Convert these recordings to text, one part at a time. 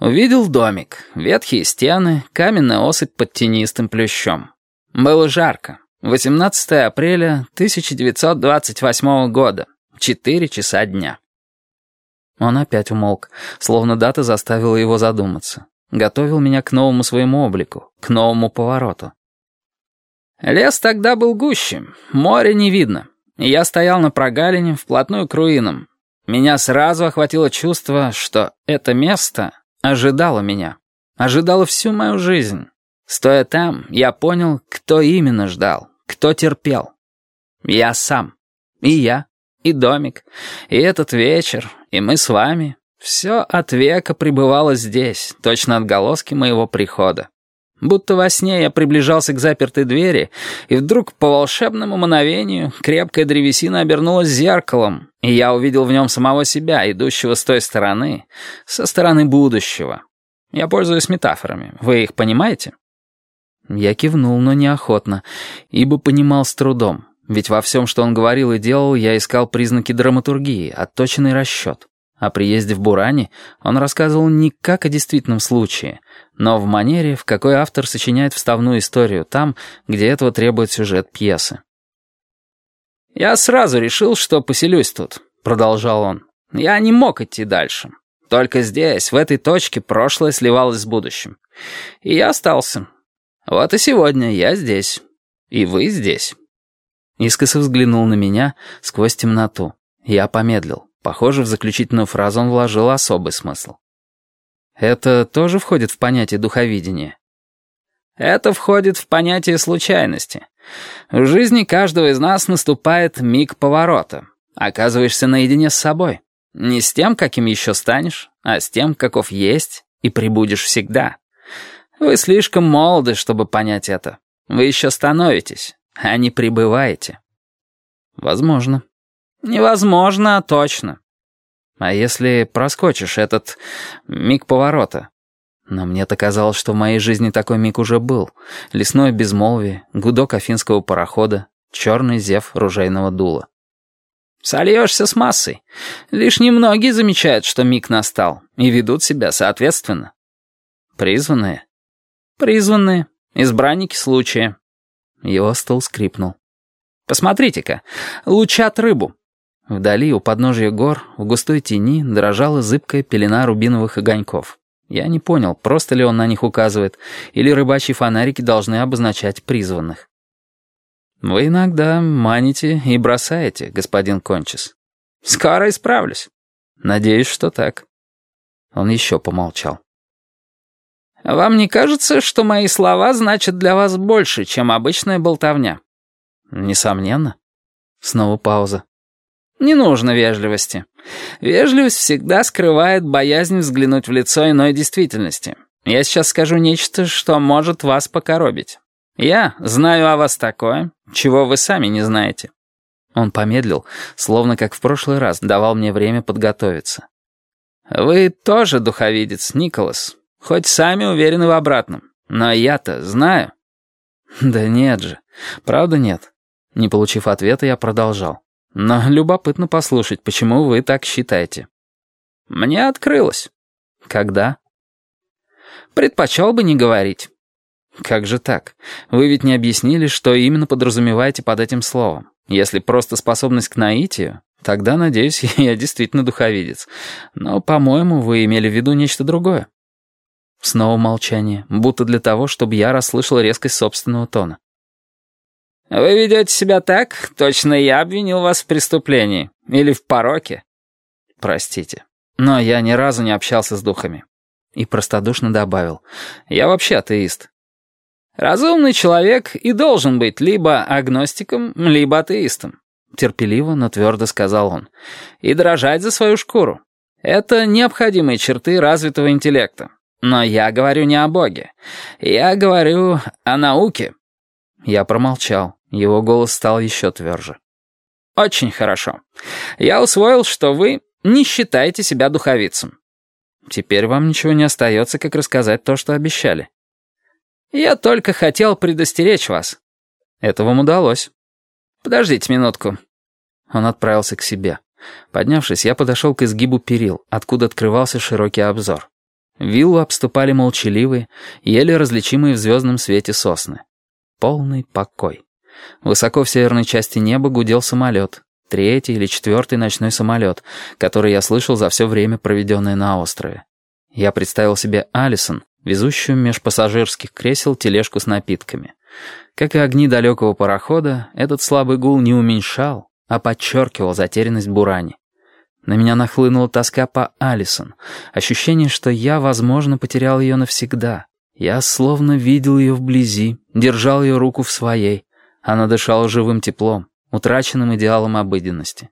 Увидел домик, ветхие стены, каменная осыпь под тенистым плющом. Было жарко. 18 апреля 1928 года. Четыре часа дня. Он опять умолк, словно дата заставила его задуматься. Готовил меня к новому своему облику, к новому повороту. Лес тогда был гуще, моря не видно. Я стоял на прогалине, вплотную к руинам. Меня сразу охватило чувство, что это место ожидало меня. Ожидало всю мою жизнь. Стоя там, я понял, кто именно ждал, кто терпел. Я сам. И я, и домик, и этот вечер, и мы с вами. Все от века пребывало здесь, точно отголоски моего прихода. Будто во сне я приближался к запертой двери, и вдруг по волшебному мановению крепкая древесина обернулась зеркалом, и я увидел в нем самого себя, идущего с той стороны, со стороны будущего. Я пользуюсь метафорами. Вы их понимаете? Я кивнул, но неохотно, ибо понимал с трудом. Ведь во всем, что он говорил и делал, я искал признаки драматургии, отточенный расчет. О приезде в Буране он рассказывал не как о действительном случае, но в манере, в какой автор сочиняет вставную историю там, где этого требует сюжет пьесы. «Я сразу решил, что поселюсь тут», — продолжал он. «Я не мог идти дальше. Только здесь, в этой точке, прошлое сливалось с будущим. И я остался. Вот и сегодня я здесь. И вы здесь». Искоса взглянул на меня сквозь темноту. Я помедлил. Похоже, в заключительную фразу он вложил особый смысл. Это тоже входит в понятие духовидения? Это входит в понятие случайности. В жизни каждого из нас наступает миг поворота. Оказываешься наедине с собой. Не с тем, каким еще станешь, а с тем, каков есть и прибудешь всегда. Вы слишком молоды, чтобы понять это. Вы еще становитесь, а не пребываете. Возможно. Невозможно, точно. А если проскочишь этот миг поворота? Но мне-то казалось, что в моей жизни такой миг уже был. Лесное безмолвие, гудок афинского парохода, черный зев ружейного дула. Сольешься с массой. Лишь немногие замечают, что миг настал, и ведут себя соответственно. Призванные? Призванные. Избранники случая. Его стол скрипнул. Посмотрите-ка, лучат рыбу. Вдали, у подножия гор, в густой тени, дрожала зыбкая пелена рубиновых огоньков. Я не понял, просто ли он на них указывает, или рыбачьи фонарики должны обозначать призванных. «Вы иногда маните и бросаете, господин Кончис». «Скоро исправлюсь». «Надеюсь, что так». Он еще помолчал. «Вам не кажется, что мои слова значат для вас больше, чем обычная болтовня?» «Несомненно». Снова пауза. Не нужно вежливости. Вежливость всегда скрывает боязнь взглянуть в лицо иной действительности. Я сейчас скажу нечто, что может вас покоробить. Я знаю о вас такое, чего вы сами не знаете». Он помедлил, словно как в прошлый раз давал мне время подготовиться. «Вы тоже духовидец, Николас, хоть сами уверены в обратном. Но я-то знаю». «Да нет же, правда нет». Не получив ответа, я продолжал. Но любопытно послушать, почему вы так считаете. Мне открылось. Когда? Предпочел бы не говорить. Как же так? Вы ведь не объяснили, что именно подразумеваете под этим словом. Если просто способность к наитию, тогда, надеюсь, я действительно духовидец. Но, по-моему, вы имели в виду нечто другое. Снова молчание, будто для того, чтобы я расслышал резкость собственного тона. «Вы ведете себя так, точно я обвинил вас в преступлении. Или в пороке». «Простите, но я ни разу не общался с духами». И простодушно добавил. «Я вообще атеист». «Разумный человек и должен быть либо агностиком, либо атеистом», терпеливо, но твердо сказал он. «И дрожать за свою шкуру. Это необходимые черты развитого интеллекта. Но я говорю не о Боге. Я говорю о науке». Я промолчал. Его голос стал еще тверже. «Очень хорошо. Я усвоил, что вы не считаете себя духовицем. Теперь вам ничего не остается, как рассказать то, что обещали. Я только хотел предостеречь вас. Это вам удалось. Подождите минутку». Он отправился к себе. Поднявшись, я подошел к изгибу перил, откуда открывался широкий обзор. Виллу обступали молчаливые, еле различимые в звездном свете сосны. Полный покой. Высоко в северной части неба гудел самолет. Третий или четвертый ночной самолет, который я слышал за все время, проведенное на острове. Я представил себе Алисон, везущую меж пассажирских кресел тележку с напитками. Как и огни далекого парохода, этот слабый гул не уменьшал, а подчеркивал затерянность Бурани. На меня нахлынула тоска по Алисон, ощущение, что я, возможно, потерял ее навсегда. Я словно видел ее вблизи, держал ее руку в своей. Она дышала живым теплом, утраченным идеалом обыденности.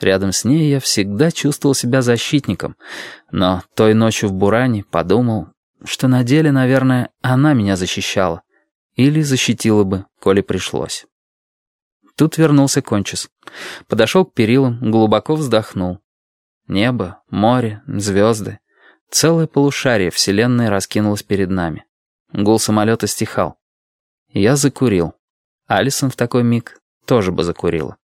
Рядом с ней я всегда чувствовал себя защитником, но той ночью в Буране подумал, что на деле, наверное, она меня защищала. Или защитила бы, коли пришлось. Тут вернулся Кончис. Подошел к перилам, глубоко вздохнул. Небо, море, звезды. Целое полушарие Вселенной раскинулось перед нами. Гул самолета стихал. Я закурил. Алисон в такой миг тоже бы закурила.